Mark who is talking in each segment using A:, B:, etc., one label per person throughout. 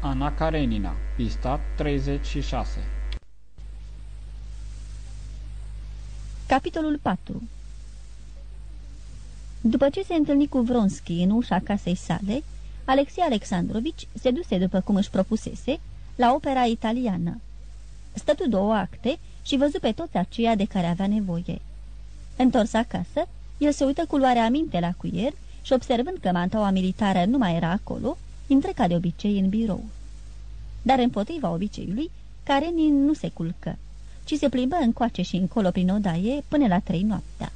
A: Ana Karenina, pista 36
B: Capitolul 4 După ce se întâlni cu Vronski în ușa casei sale, Alexei Alexandrovici se duse după cum își propusese la opera italiană. Stătu două acte și văzu pe toți aceia de care avea nevoie. Întors acasă, el se uită cu luarea aminte la cuier și observând că mantaua militară nu mai era acolo, intră ca de obicei în birou. Dar împotriva obiceiului, Karenin nu se culcă, ci se plimbă încoace și încolo prin odaie până la trei noaptea.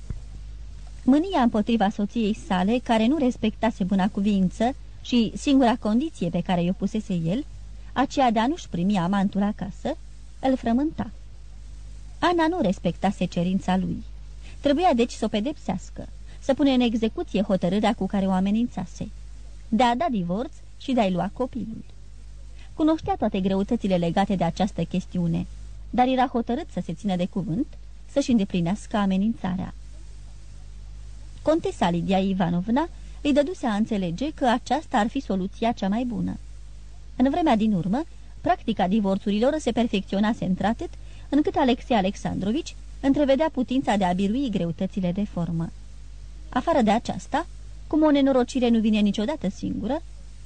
B: Mânia împotriva soției sale, care nu respectase buna cuvință și singura condiție pe care i-o pusese el, aceea de a nu-și primi amantul acasă, îl frământa. Ana nu respectase cerința lui. Trebuia deci să o pedepsească, să pune în execuție hotărârea cu care o amenințase, de a da divorț și de a-i lua copilul. Cunoștea toate greutățile legate de această chestiune, dar era hotărât să se țină de cuvânt, să-și îndeplinească amenințarea. Contesa Lidia Ivanovna îi dăduse a înțelege că aceasta ar fi soluția cea mai bună. În vremea din urmă, practica divorțurilor se perfecționase într-atât încât Alexei Alexandrovici întrevedea putința de a birui greutățile de formă. Afară de aceasta, cum o nenorocire nu vine niciodată singură,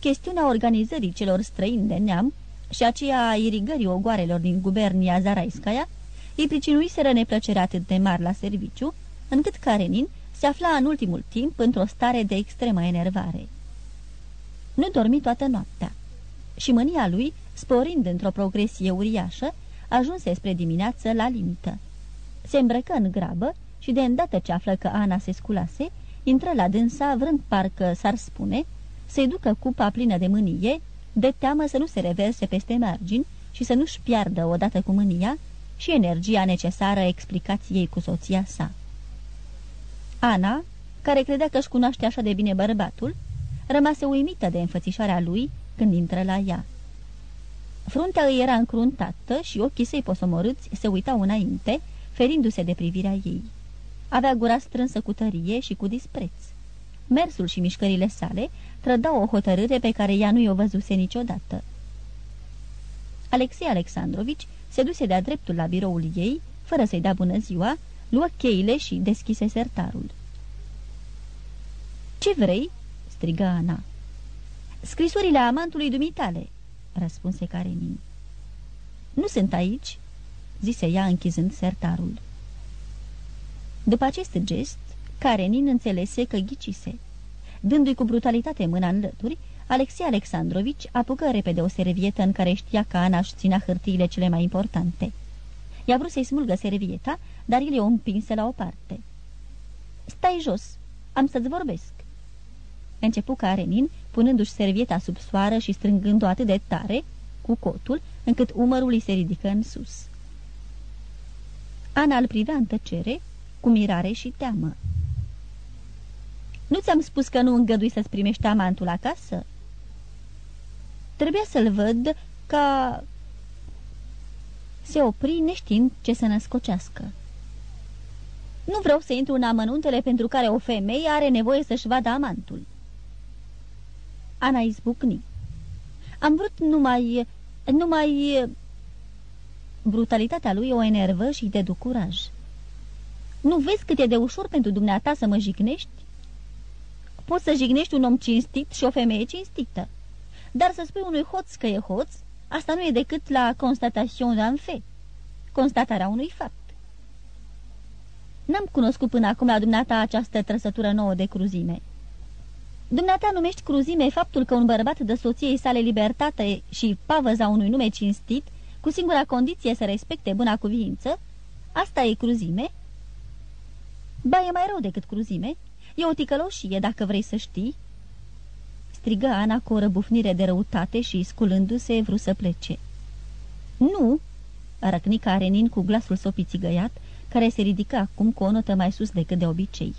B: chestiunea organizării celor străini de neam și aceea a irigării ogoarelor din gubernia Zaraiskaya îi pricinuiseră neplăcere atât de mari la serviciu, încât Karenin se afla în ultimul timp într-o stare de extremă enervare. Nu dormi toată noaptea și mânia lui, sporind într-o progresie uriașă, ajunse spre dimineață la limită. Se îmbrăcă în grabă și de îndată ce află că Ana se sculase, intră la dânsa vrând parcă s-ar spune să-i ducă cupa plină de mânie, de teamă să nu se reverse peste margini și să nu-și piardă odată cu mânia și energia necesară explicației cu soția sa. Ana, care credea că își cunoaște așa de bine bărbatul, rămase uimită de înfățișarea lui când intră la ea. Fruntea îi era încruntată și ochii săi posomorâți se uitau înainte, ferindu-se de privirea ei. Avea gura strânsă cu tărie și cu dispreț. Mersul și mișcările sale trădau o hotărâre pe care ea nu i-o văzuse niciodată. Alexei Alexandrovici se duse de-a dreptul la biroul ei, fără să-i dea bună ziua, luă cheile și deschise sertarul. Ce vrei?" strigă Ana. Scrisurile amantului dumitale," răspunse Karenin. Nu sunt aici," zise ea închizând sertarul. După acest gest, Karenin înțelese că ghicise. Dându-i cu brutalitate mâna în lături, Alexei Alexandrovici apucă repede o servietă în care știa că Ana își ținea hârtiile cele mai importante. I-a vrut să-i smulgă servieta, dar el o împinse la o parte. Stai jos, am să-ți vorbesc." Începu Karenin, punându-și servieta sub soară și strângând-o atât de tare, cu cotul, încât umărul îi se ridică în sus. Ana îl privea în tăcere, cu mirare și teamă. Nu ți-am spus că nu îngădui să-ți primești amantul acasă?" Trebuia să-l văd ca... Se opri neștiind ce să născocească. Nu vreau să intru în amănuntele pentru care o femeie are nevoie să-și vadă amantul. Ana izbucni. Am vrut numai... numai... Brutalitatea lui o enervă și de duc curaj. Nu vezi cât e de ușor pentru dumneata să mă jignești? Poți să jignești un om cinstit și o femeie cinstită. Dar să spui unui hoț că e hoț, asta nu e decât la constatation d'un fait, constatarea unui fapt. N-am cunoscut până acum la dumneata această trăsătură nouă de cruzime. Dumneata numești cruzime faptul că un bărbat dă soției sale libertate și pavăza unui nume cinstit, cu singura condiție să respecte buna cuvință? Asta e cruzime? Ba, e mai rău decât cruzime. E o ticăloșie, dacă vrei să știi." Strigă Ana cu o răbufnire de răutate și, sculându-se, vrut să plece. Nu!" răcni Karenin cu glasul său pițigăiat, care se ridică acum cu o notă mai sus decât de obicei.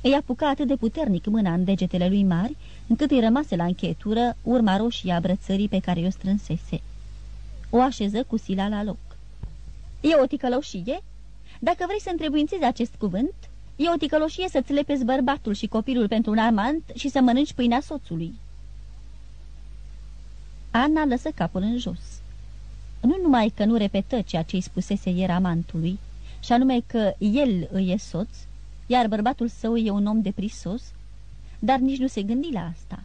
B: Îi apuca atât de puternic mâna în degetele lui mari, încât îi rămase la încheietură urma roșie a brățării pe care o strânsese. O așeză cu sila la loc. E o ticăloșie?" Dacă vrei să întrebuințezi acest cuvânt, e o ticăloșie să-ți lepezi bărbatul și copilul pentru un amant și să mănânci pâinea soțului." Ana lăsă capul în jos. Nu numai că nu repetă ceea ce îi spusese ieri amantului, și anume că el îi e soț, iar bărbatul său e un om de prisos, dar nici nu se gândi la asta.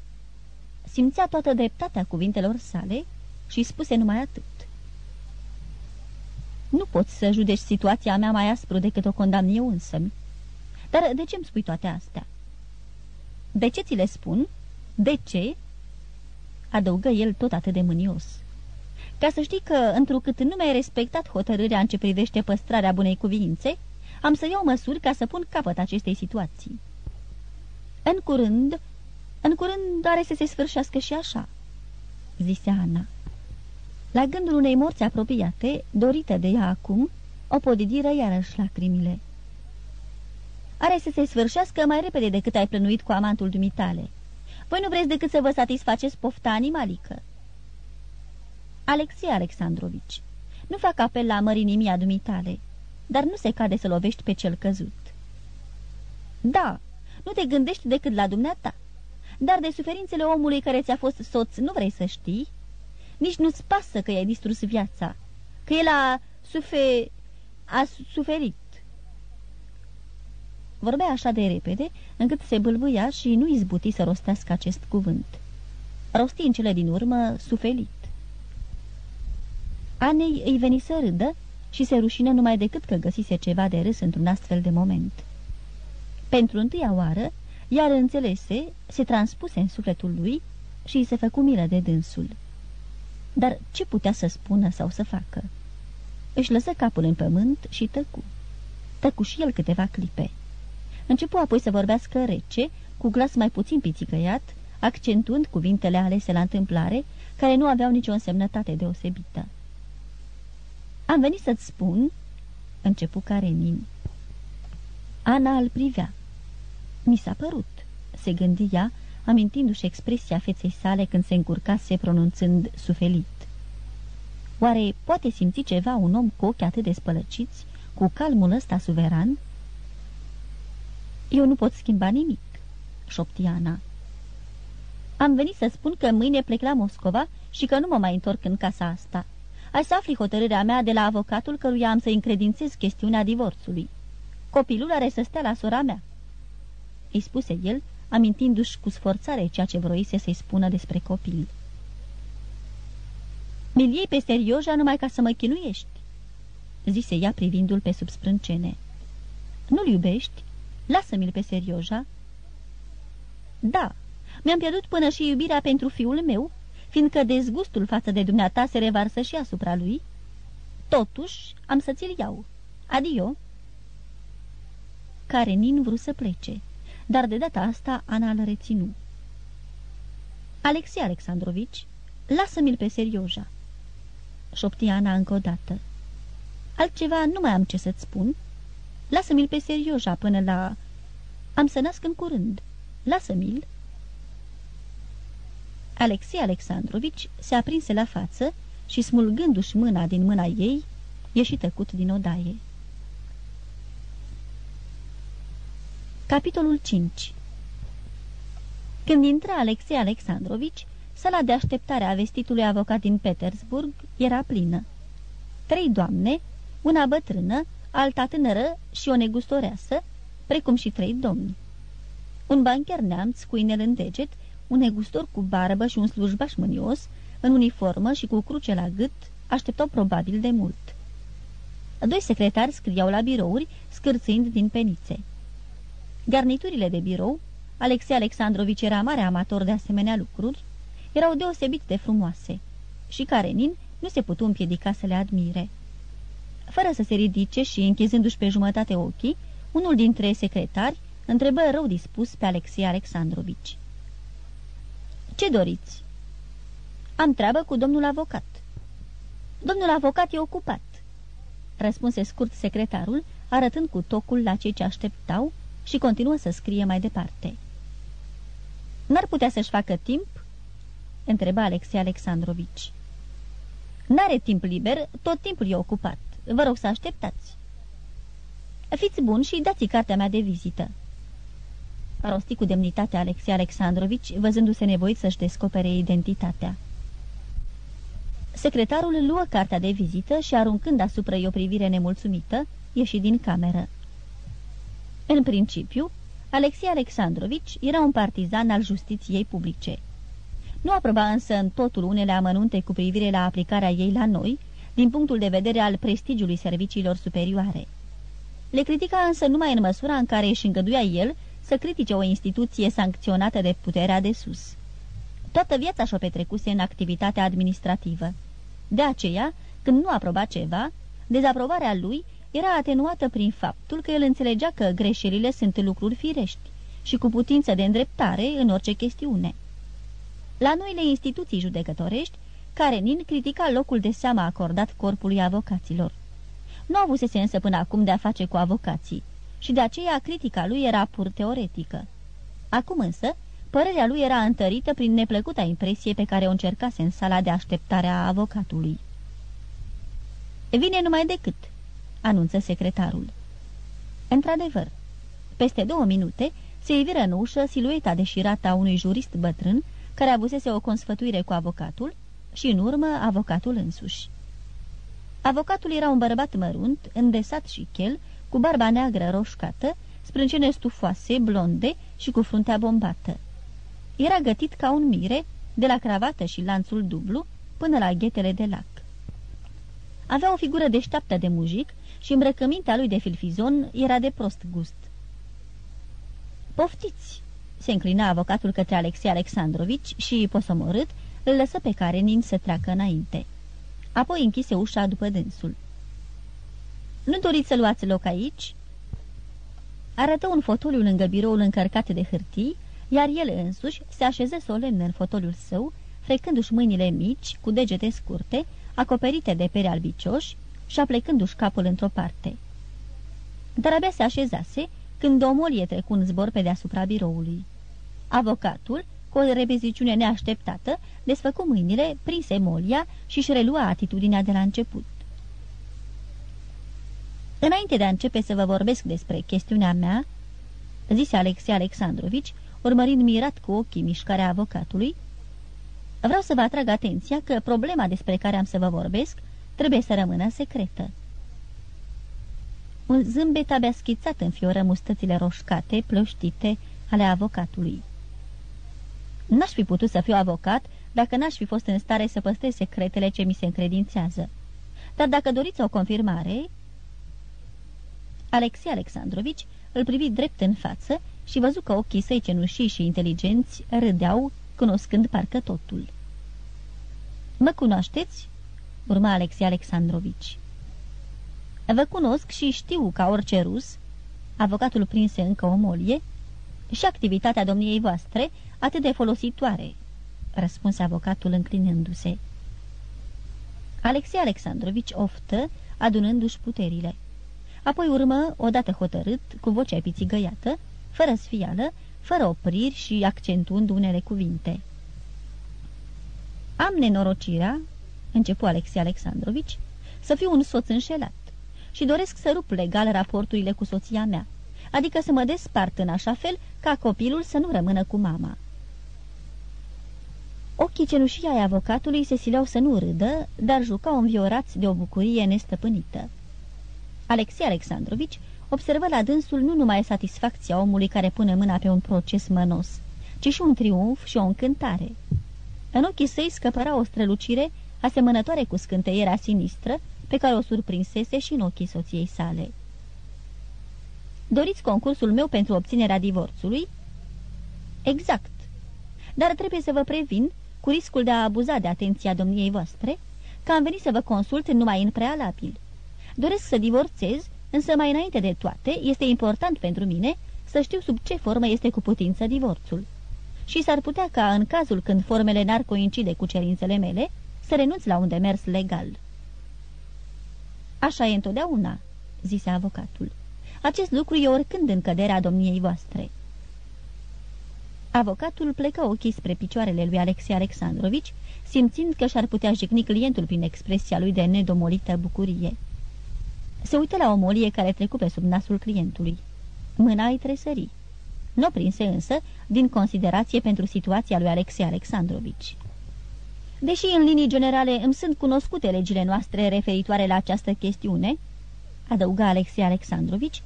B: Simțea toată dreptatea cuvintelor sale și spuse numai atât. Nu poți să judeci situația mea mai aspru decât o condamn eu însă -mi. Dar de ce îmi spui toate astea? De ce ți le spun? De ce? Adăugă el tot atât de mânios. Ca să știi că, întrucât nu mi-ai respectat hotărârea în ce privește păstrarea bunei cuvințe, am să iau măsuri ca să pun capăt acestei situații. În curând, în curând are să se sfârșească și așa, zise Ana. La gândul unei morți apropiate, dorită de ea acum, o podidiră iarăși lacrimile. Are să se sfârșească mai repede decât ai plănuit cu amantul dumitale. Voi nu vreți decât să vă satisfaceți pofta animalică. Alexei Alexandrovici, nu fac apel la mărinimia dumitale, dar nu se cade să lovești pe cel căzut. Da, nu te gândești decât la dumneata, dar de suferințele omului care ți-a fost soț nu vrei să știi? Nici nu-ți pasă că i-ai distrus viața, că el a sufe... a suferit. Vorbea așa de repede, încât se bâlbâia și nu izbuti să rostească acest cuvânt. Rosti în cele din urmă sufelit. Anei îi veni să râdă și se rușină numai decât că găsise ceva de râs într-un astfel de moment. Pentru întâia oară, iar înțelese, se transpuse în sufletul lui și îi se făcu milă de dânsul. Dar ce putea să spună sau să facă? Își lăsă capul în pământ și tăcu. Tăcu și el câteva clipe. Începu apoi să vorbească rece, cu glas mai puțin pițicăiat, accentuând cuvintele alese la întâmplare, care nu aveau nicio însemnătate deosebită. Am venit să-ți spun," începu Karenin. Ana îl privea. Mi s-a părut," se gândi ea, amintindu-și expresia feței sale când se încurcase pronunțând sufelit. Oare poate simți ceva un om cu ochi atât de spălăciți, cu calmul ăsta suveran?" Eu nu pot schimba nimic," șopti Ana. Am venit să spun că mâine plec la Moscova și că nu mă mai întorc în casa asta. Ai să afli hotărârea mea de la avocatul căruia am să încredințez chestiunea divorțului. Copilul are să stea la sora mea." Îi spuse el, amintindu-și cu sforțare ceea ce vroise să-i spună despre copil. Mi-l iei pe serioja numai ca să mă chinuiești," zise ea privindu-l pe sub sprâncene. Nu-l iubești? Lasă-mi-l pe serioja." Da, mi-am pierdut până și iubirea pentru fiul meu, fiindcă dezgustul față de dumneata se revarsă și asupra lui. Totuși, am să ți-l iau. Adio!" Karenin vrut să plece, dar de data asta Ana îl reținu. Alexei Alexandrovici, lasă-mi-l pe serioja." șopti Ana încă o dată. Altceva nu mai am ce să-ți spun. Lasă-mi-l pe serioja până la... Am să nasc în curând. Lasă-mi-l." Alexei Alexandrovici se aprinse la față și, smulgându-și mâna din mâna ei, ieși tăcut din odaie. Capitolul 5 Când intra Alexei Alexandrovici, sala de așteptare a vestitului avocat din Petersburg era plină. Trei doamne, una bătrână, alta tânără și o negustoreasă, precum și trei domni. Un bancher neamț cu inel în deget un negustor cu barbă și un slujbaș șmânios, în uniformă și cu cruce la gât, așteptau probabil de mult. Doi secretari scriau la birouri, scârțâind din penițe. Garniturile de birou, Alexei Alexandrovici era mare amator de asemenea lucruri, erau deosebit de frumoase și Karenin nu se putu împiedica să le admire. Fără să se ridice și închizându-și pe jumătate ochii, unul dintre secretari întrebă rău dispus pe Alexei Alexandrovici. Ce doriți?" Am treabă cu domnul avocat." Domnul avocat e ocupat," răspunse scurt secretarul, arătând cu tocul la cei ce așteptau și continuă să scrie mai departe. N-ar putea să-și facă timp?" întreba Alexei Alexandrovici. N-are timp liber, tot timpul e ocupat. Vă rog să așteptați." Fiți bun și dați cartea mea de vizită." rosti cu demnitate Alexei Alexandrovici, văzându-se nevoit să-și descopere identitatea. Secretarul luă cartea de vizită și, aruncând asupra ei o privire nemulțumită, ieși din cameră. În principiu, Alexei Alexandrovici era un partizan al justiției publice. Nu aproba însă în totul unele amănunte cu privire la aplicarea ei la noi, din punctul de vedere al prestigiului serviciilor superioare. Le critica însă numai în măsura în care își îngăduia el să critique o instituție sancționată de puterea de sus. Toată viața și-o petrecuse în activitatea administrativă. De aceea, când nu aproba ceva, dezaprobarea lui era atenuată prin faptul că el înțelegea că greșelile sunt lucruri firești și cu putință de îndreptare în orice chestiune. La noile instituții judecătorești, Karenin critica locul de seamă acordat corpului avocaților. Nu avusese însă până acum de a face cu avocații și de aceea critica lui era pur teoretică. Acum însă, părerea lui era întărită prin neplăcuta impresie pe care o încercase în sala de așteptare a avocatului. Vine numai decât, anunță secretarul. Într-adevăr, peste două minute se iviră în ușă silueta deșirată a unui jurist bătrân care avusese o consfătuire cu avocatul și, în urmă, avocatul însuși. Avocatul era un bărbat mărunt, îndesat și chel, cu barba neagră roșcată, sprâncene stufoase, blonde și cu fruntea bombată. Era gătit ca un mire, de la cravată și lanțul dublu, până la ghetele de lac. Avea o figură deșteaptă de mujic și îmbrăcămintea lui de filfizon era de prost gust. Poftiți!" se înclina avocatul către Alexei Alexandrovici și, posomorât, îl lăsă pe Karenin să treacă înainte. Apoi închise ușa după dânsul. Nu doriți să luați loc aici?" Arătă un fotoliu lângă biroul încărcat de hârtii, iar el însuși se așeză solemn în fotoliul său, frecându-și mâinile mici, cu degete scurte, acoperite de pere albicioși și aplecându-și capul într-o parte. Dar abia se așezase când o molie trecu în zbor pe deasupra biroului. Avocatul, cu o repeziciune neașteptată, desfăcu mâinile, prinse molia și își relua atitudinea de la început. Înainte de a începe să vă vorbesc despre chestiunea mea, zise Alexei Alexandrovici, urmărind mirat cu ochii mișcarea avocatului, vreau să vă atrag atenția că problema despre care am să vă vorbesc trebuie să rămână secretă. Un zâmbet abia schițat înfioră mustățile roșcate, plăștite ale avocatului. N-aș fi putut să fiu avocat dacă n-aș fi fost în stare să păstrez secretele ce mi se încredințează. Dar dacă doriți o confirmare... Alexei Alexandrovici îl privi drept în față și văzu că ochii săi cenușii și inteligenți râdeau, cunoscând parcă totul. Mă cunoașteți?" urma Alexei Alexandrovici. Vă cunosc și știu ca orice rus, avocatul prinse încă o molie, și activitatea domniei voastre atât de folositoare, răspunse avocatul înclinându-se. Alexei Alexandrovici oftă, adunându-și puterile. Apoi urmă, odată hotărât, cu vocea pițigăiată, fără sfială, fără opriri și accentuând unele cuvinte. Am nenorocirea, începu Alexei Alexandrovici, să fiu un soț înșelat și doresc să rup legal raporturile cu soția mea, adică să mă despart în așa fel ca copilul să nu rămână cu mama. Ochii cenușii ai avocatului se sileau să nu râdă, dar jucau înviorați de o bucurie nestăpânită. Alexei Alexandrovici observă la dânsul nu numai satisfacția omului care pune mâna pe un proces mănos, ci și un triumf și o încântare. În ochii săi scăpăra o strălucire asemănătoare cu scânteierea sinistră pe care o surprinsese și în ochii soției sale. Doriți concursul meu pentru obținerea divorțului?" Exact. Dar trebuie să vă previn, cu riscul de a abuza de atenția domniei voastre, că am venit să vă consult numai în prealabil. Doresc să divorțez, însă mai înainte de toate, este important pentru mine să știu sub ce formă este cu putință divorțul. Și s-ar putea ca, în cazul când formele n-ar coincide cu cerințele mele, să renunț la un demers legal." Așa e întotdeauna," zise avocatul. Acest lucru e oricând în căderea domniei voastre." Avocatul plecă ochii spre picioarele lui Alexei Alexandrovici, simțind că și-ar putea jigni clientul prin expresia lui de nedomolită bucurie. Se uită la o molie care trecu pe sub nasul clientului. Mâna îi tresări. Nu prinse însă, din considerație pentru situația lui Alexei Alexandrovici. Deși în linii generale îmi sunt cunoscute legile noastre referitoare la această chestiune, adăuga Alexei Alexandrovici,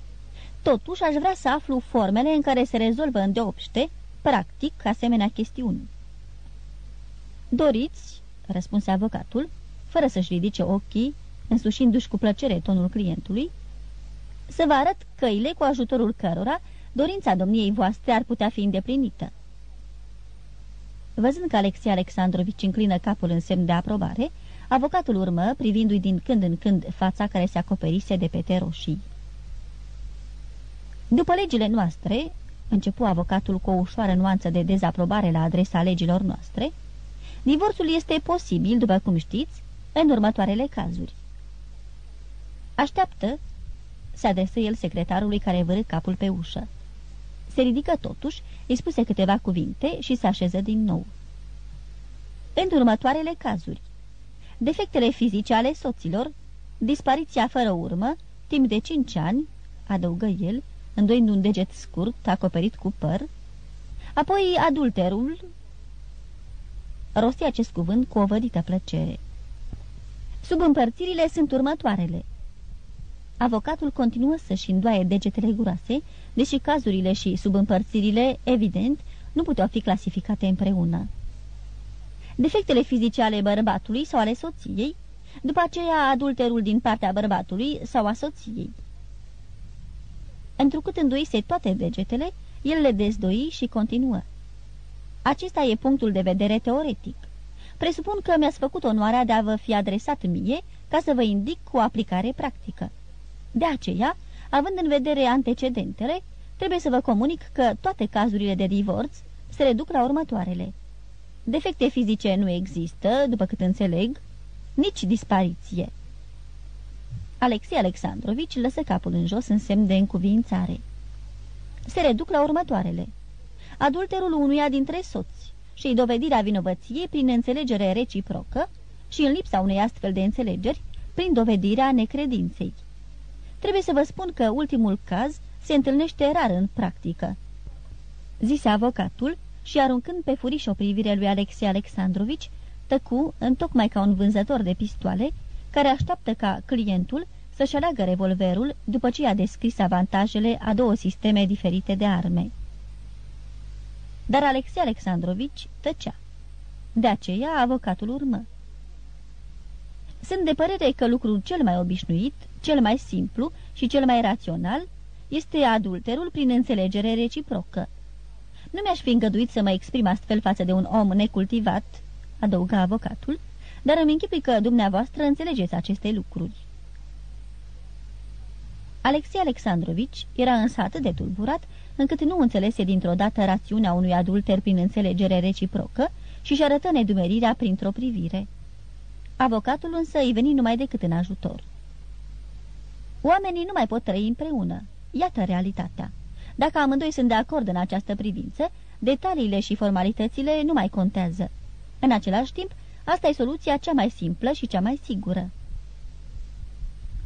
B: totuși aș vrea să aflu formele în care se rezolvă îndeopște, practic, asemenea chestiuni. Doriți, răspunse avocatul, fără să-și ridice ochii, însușindu-și cu plăcere tonul clientului, să vă arăt căile cu ajutorul cărora dorința domniei voastre ar putea fi îndeplinită. Văzând că Alexei Alexandrovici înclină capul în semn de aprobare, avocatul urmă, privindu-i din când în când fața care se acoperise de pete roșii. După legile noastre, începu avocatul cu o ușoară nuanță de dezaprobare la adresa legilor noastre, divorțul este posibil, după cum știți, în următoarele cazuri. Așteaptă, se adresă el secretarului care vără capul pe ușă. Se ridică totuși, îi spuse câteva cuvinte și se așeză din nou. În următoarele cazuri, defectele fizice ale soților, dispariția fără urmă, timp de cinci ani, adăugă el, îndoind un deget scurt, acoperit cu păr, apoi adulterul, rosti acest cuvânt cu o vădită plăcere. Subîmpărțirile sunt următoarele. Avocatul continuă să-și îndoaie degetele guroase, deși cazurile și subîmpărțirile, evident, nu puteau fi clasificate împreună. Defectele fizice ale bărbatului sau ale soției, după aceea adulterul din partea bărbatului sau a soției. Întrucât îndoise toate degetele, el le dezdoi și continuă. Acesta e punctul de vedere teoretic. Presupun că mi-ați făcut onoarea de a vă fi adresat mie ca să vă indic cu aplicare practică. De aceea, având în vedere antecedentele, trebuie să vă comunic că toate cazurile de divorț se reduc la următoarele. Defecte fizice nu există, după cât înțeleg, nici dispariție. Alexei Alexandrovici lăsă capul în jos în semn de încuvințare. Se reduc la următoarele. Adulterul unuia dintre soți și dovedirea vinovăției prin înțelegere reciprocă și în lipsa unei astfel de înțelegeri, prin dovedirea necredinței. Trebuie să vă spun că ultimul caz se întâlnește rar în practică. Zise avocatul și aruncând pe furiș o privire lui Alexei Alexandrovici, tăcu, întocmai ca un vânzător de pistoale, care așteaptă ca clientul să-și aleagă revolverul după ce a descris avantajele a două sisteme diferite de arme. Dar Alexei Alexandrovici tăcea. De aceea avocatul urmă. Sunt de părere că lucrul cel mai obișnuit, cel mai simplu și cel mai rațional este adulterul prin înțelegere reciprocă. Nu mi-aș fi îngăduit să mă exprim astfel față de un om necultivat, adăuga avocatul, dar îmi închipui că dumneavoastră înțelegeți aceste lucruri. Alexei Alexandrovici era însă atât de tulburat, încât nu înțelese dintr-o dată rațiunea unui adulter prin înțelegere reciprocă și-și arătă nedumerirea printr-o privire. Avocatul însă îi veni numai decât în ajutor. Oamenii nu mai pot trăi împreună. Iată realitatea. Dacă amândoi sunt de acord în această privință, detaliile și formalitățile nu mai contează. În același timp, asta e soluția cea mai simplă și cea mai sigură.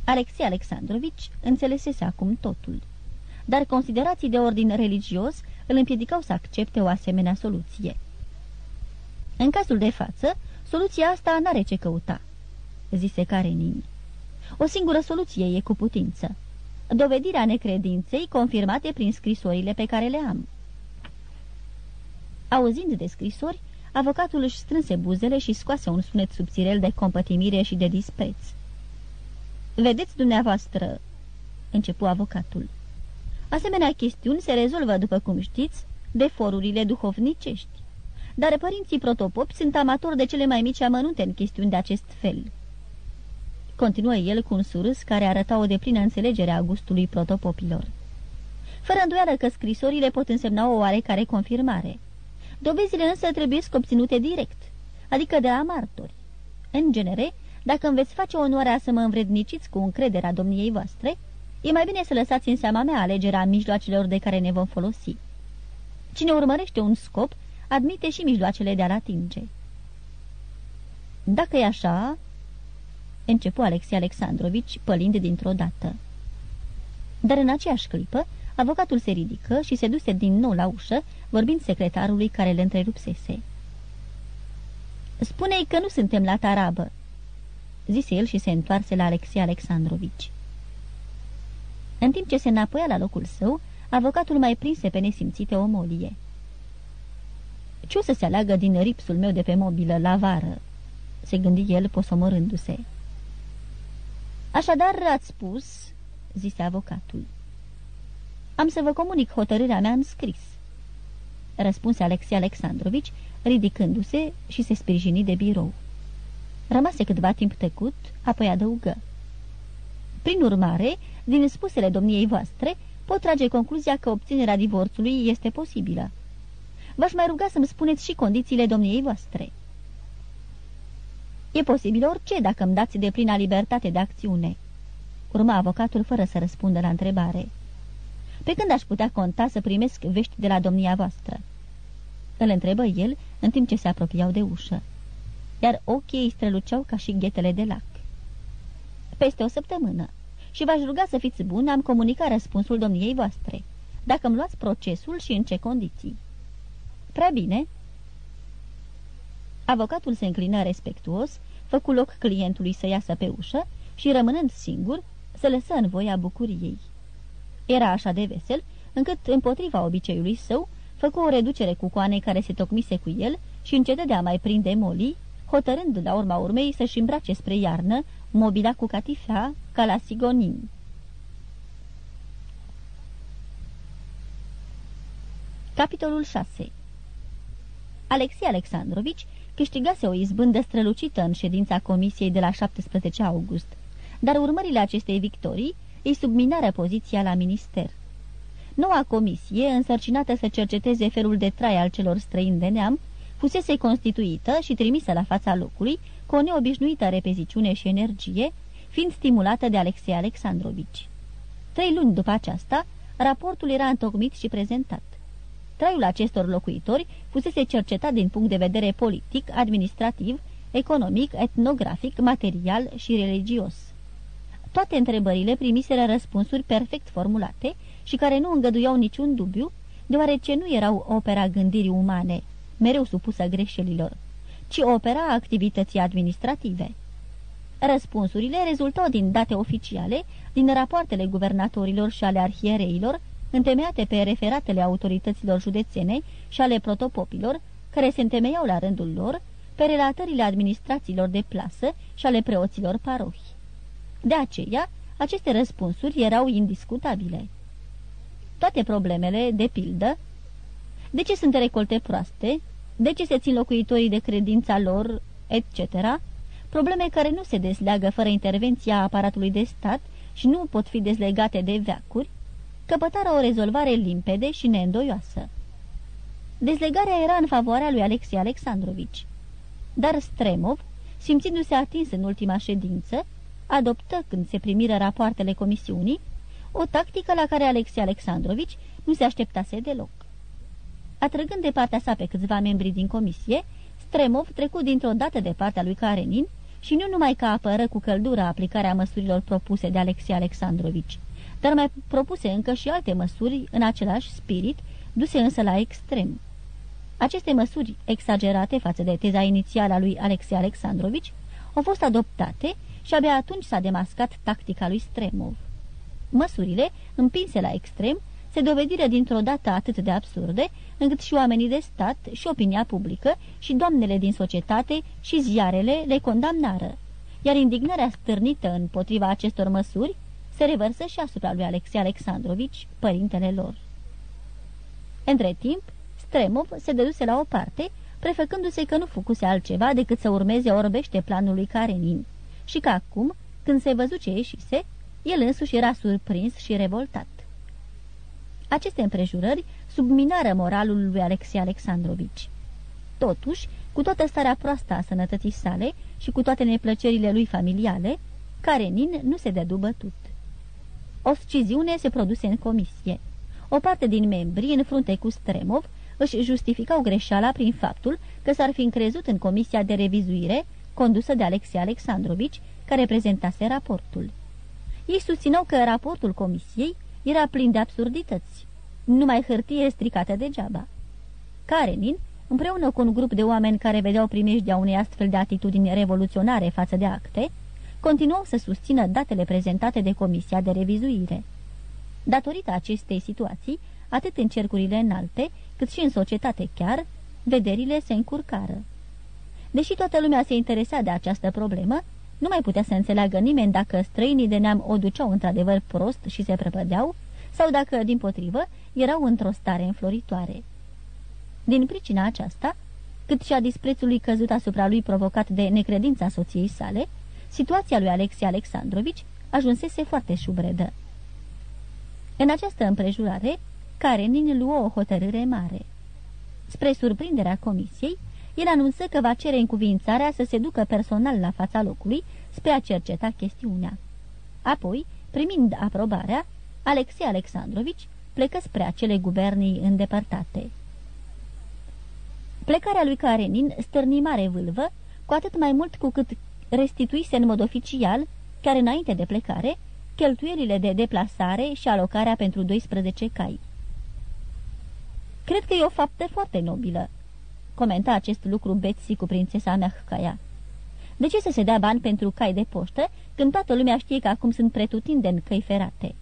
B: Alexei Alexandrovici înțelesese acum totul. Dar considerații de ordin religios îl împiedicau să accepte o asemenea soluție. În cazul de față, soluția asta n-are ce căuta, zise Karenin. O singură soluție e cu putință. Dovedirea necredinței confirmate prin scrisorile pe care le am. Auzind de scrisori, avocatul își strânse buzele și scoase un sunet subțirel de compătimire și de dispreț. Vedeți dumneavoastră, începu avocatul. Asemenea chestiuni se rezolvă, după cum știți, de forurile duhovnicești. Dar părinții protopopi sunt amatori de cele mai mici amănunte în chestiuni de acest fel continuă el cu un surâs care arăta o deplină înțelegere a gustului protopopilor. Fără îndoială că scrisorile pot însemna o oarecare confirmare. Dovezile însă trebuie obținute direct, adică de la martori. În genere, dacă îmi veți face onoarea să mă învredniciți cu încrederea domniei voastre, e mai bine să lăsați în seama mea alegerea mijloacelor de care ne vom folosi. Cine urmărește un scop, admite și mijloacele de a-l atinge. Dacă e așa, începu Alexei Alexandrovici, pălind dintr-o dată. Dar în aceeași clipă, avocatul se ridică și se duse din nou la ușă, vorbind secretarului care le întrerupsese. Spune-i că nu suntem la tarabă, zise el și se întoarse la Alexei Alexandrovici. În timp ce se înapoia la locul său, avocatul mai prinse pe nesimțite o molie. Ce o să se aleagă din ripsul meu de pe mobilă la vară?" se gândi el posomorându-se. Așadar ați spus," zise avocatul. Am să vă comunic hotărârea mea în scris," răspunse Alexei Alexandrovici, ridicându-se și se sprijini de birou. Rămase câtva timp tăcut, apoi adăugă. Prin urmare, din spusele domniei voastre, pot trage concluzia că obținerea divorțului este posibilă. V-aș mai ruga să-mi spuneți și condițiile domniei voastre. E posibil orice dacă îmi dați de plină libertate de acțiune. Urma avocatul fără să răspundă la întrebare. Pe când aș putea conta să primesc vești de la domnia voastră? Îl întrebă el în timp ce se apropiau de ușă. Iar ochii îi străluceau ca și ghetele de lac. Peste o săptămână. Și v-aș ruga să fiți bun, am comunicat răspunsul domniei voastre. Dacă îmi luați procesul și în ce condiții. Prea bine. Avocatul se înclină respectuos, făcu loc clientului să iasă pe ușă și, rămânând singur, se lăsă în voia bucuriei. Era așa de vesel, încât, împotriva obiceiului său, făcu o reducere cu coane care se tocmise cu el și încetă de a mai prinde molii, hotărând la urma urmei să-și îmbrace spre iarnă mobila cu catifea ca la Sigonin. Capitolul 6 Alexei Alexandrovici câștigase o izbândă strălucită în ședința comisiei de la 17 august, dar urmările acestei victorii îi subminară poziția la minister. Noua comisie, însărcinată să cerceteze felul de trai al celor străini de neam, fusese constituită și trimisă la fața locului cu o neobișnuită repeziciune și energie, fiind stimulată de Alexei Alexandrovici. Trei luni după aceasta, raportul era întocmit și prezentat. Traiul acestor locuitori fusese cercetat din punct de vedere politic, administrativ, economic, etnografic, material și religios. Toate întrebările primiseră răspunsuri perfect formulate și care nu îngăduiau niciun dubiu, deoarece nu erau opera gândirii umane, mereu supusă greșelilor, ci opera activității administrative. Răspunsurile rezultau din date oficiale, din rapoartele guvernatorilor și ale arhiereilor, întemeiate pe referatele autorităților județene și ale protopopilor, care se întemeiau la rândul lor, pe relatările administrațiilor de plasă și ale preoților parohi. De aceea, aceste răspunsuri erau indiscutabile. Toate problemele, de pildă, de ce sunt recolte proaste, de ce se țin locuitorii de credința lor, etc., probleme care nu se desleagă fără intervenția aparatului de stat și nu pot fi dezlegate de veacuri, căpătară o rezolvare limpede și neîndoioasă. Dezlegarea era în favoarea lui Alexei Alexandrovici. Dar Stremov, simțindu-se atins în ultima ședință, adoptă, când se primiră rapoartele comisiunii, o tactică la care Alexei Alexandrovici nu se așteptase deloc. Atrăgând de partea sa pe câțiva membri din comisie, Stremov trecut dintr-o dată de partea lui Karenin și nu numai că apără cu căldură aplicarea măsurilor propuse de Alexei Alexandrovici, dar mai propuse încă și alte măsuri în același spirit, duse însă la extrem. Aceste măsuri exagerate față de teza inițială a lui Alexei Alexandrovici au fost adoptate și abia atunci s-a demascat tactica lui Stremov. Măsurile, împinse la extrem, se dovediră dintr-o dată atât de absurde, încât și oamenii de stat, și opinia publică, și doamnele din societate, și ziarele le condamnară. Iar indignarea stârnită împotriva acestor măsuri se revărsă și asupra lui Alexei Alexandrovici, părintele lor. Între timp, Stremov se deduse la o parte, prefăcându-se că nu făcuse altceva decât să urmeze orbește planului Karenin și că acum, când se văzu ce ieșise, el însuși era surprins și revoltat. Aceste împrejurări subminară moralul lui Alexei Alexandrovici. Totuși, cu toată starea proastă a sănătății sale și cu toate neplăcerile lui familiale, Karenin nu se dădu bătut. O sciziune se produse în comisie. O parte din membrii, în frunte cu Stremov, își justificau greșeala prin faptul că s-ar fi încrezut în comisia de revizuire condusă de Alexei Alexandrovici, care prezentase raportul. Ei susțineau că raportul comisiei era plin de absurdități, numai hârtie stricată degeaba. Karenin împreună cu un grup de oameni care vedeau primejdea unei astfel de atitudini revoluționare față de acte, continuau să susțină datele prezentate de Comisia de Revizuire. Datorită acestei situații, atât în cercurile înalte, cât și în societate chiar, vederile se încurcară. Deși toată lumea se interesa de această problemă, nu mai putea să înțeleagă nimeni dacă străinii de neam o duceau într-adevăr prost și se prăpădeau, sau dacă, din potrivă, erau într-o stare înfloritoare. Din pricina aceasta, cât și a disprețului căzut asupra lui provocat de necredința soției sale, situația lui Alexei Alexandrovici ajunsese foarte șubredă. În această împrejurare, Karenin luă o hotărâre mare. Spre surprinderea comisiei, el anunță că va cere încuvințarea să se ducă personal la fața locului spre a cerceta chestiunea. Apoi, primind aprobarea, Alexei Alexandrovici plecă spre acele gubernii îndepărtate. Plecarea lui Karenin stârni mare vâlvă, cu atât mai mult cu cât restituise în mod oficial, chiar înainte de plecare, cheltuielile de deplasare și alocarea pentru 12 cai. Cred că e o faptă foarte nobilă, comenta acest lucru Betsy cu prințesa Mehkaya. De ce să se dea bani pentru cai de poștă, când toată lumea știe că acum sunt pretutindeni căi ferate?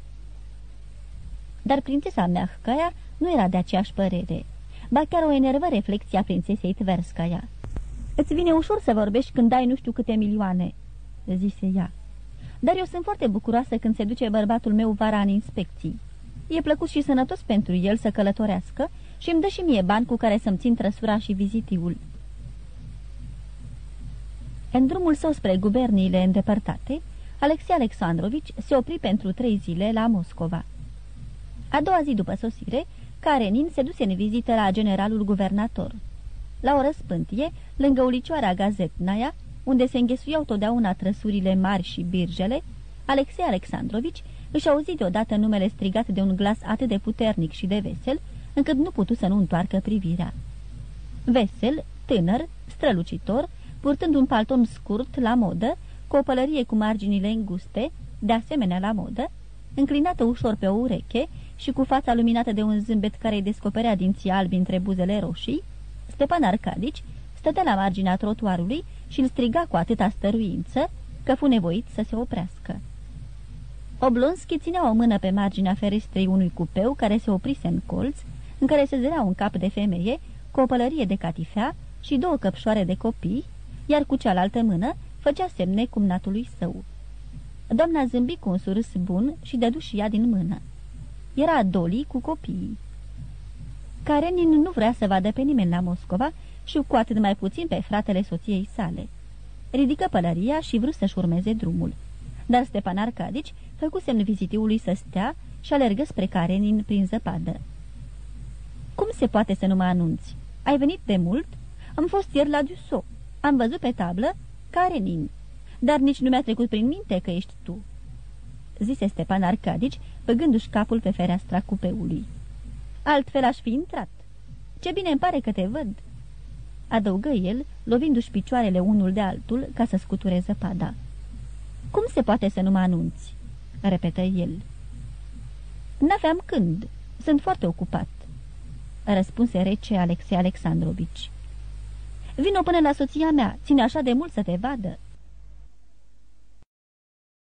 B: Dar prințesa Mehkaya nu era de aceeași părere. Ba chiar o enervă reflexia prințesei Tverskaya. Îți vine ușor să vorbești când ai nu știu câte milioane," zise ea. Dar eu sunt foarte bucuroasă când se duce bărbatul meu vara în inspecții. E plăcut și sănătos pentru el să călătorească și îmi dă și mie bani cu care să-mi țin trăsura și vizitiul. În drumul său spre guberniile îndepărtate, Alexei Alexandrovici se opri pentru trei zile la Moscova. A doua zi după sosire, Karenin se duse în vizită la generalul guvernator. La o răspântie, lângă ulicioara Gazetnaia, unde se înghesuiau totdeauna trăsurile mari și birjele, Alexei Alexandrovici își auzi deodată numele strigat de un glas atât de puternic și de vesel, încât nu putu să nu întoarcă privirea. Vesel, tânăr, strălucitor, purtând un palton scurt, la modă, cu o pălărie cu marginile înguste, de asemenea la modă, înclinată ușor pe o ureche și cu fața luminată de un zâmbet care îi descoperea dinții albi între buzele roșii, Stepan Arcadici stătea la marginea trotuarului și îl striga cu atâta stăruință că fu nevoit să se oprească. Oblonski ținea o mână pe marginea ferestrei unui cupeu care se oprise în colț, în care se zărea un cap de femeie cu o pălărie de catifea și două căpșoare de copii, iar cu cealaltă mână făcea semne cumnatului său. Doamna zâmbi cu un surâs bun și dădu și ea din mână. Era Doli cu copiii. Karenin nu vrea să vadă pe nimeni la Moscova și cu atât mai puțin pe fratele soției sale. Ridică pălăria și vrut să-și urmeze drumul. Dar Stepan Arcadici făcu semn vizitiului să stea și alergă spre Karenin prin zăpadă. Cum se poate să nu mă anunți? Ai venit de mult? Am fost ieri la Dussault. Am văzut pe tablă Karenin. Dar nici nu mi-a trecut prin minte că ești tu." Zise Stepan Arcadici, băgându-și capul pe fereastra cupeului. Altfel aș fi intrat. Ce bine îmi pare că te văd." Adăugă el, lovindu-și picioarele unul de altul ca să scuture zăpada. Cum se poate să nu mă anunți?" repetă el. N-aveam când. Sunt foarte ocupat." Răspunse rece Alexei Alexandrovici. Vino până la soția mea, ține așa de mult să te vadă."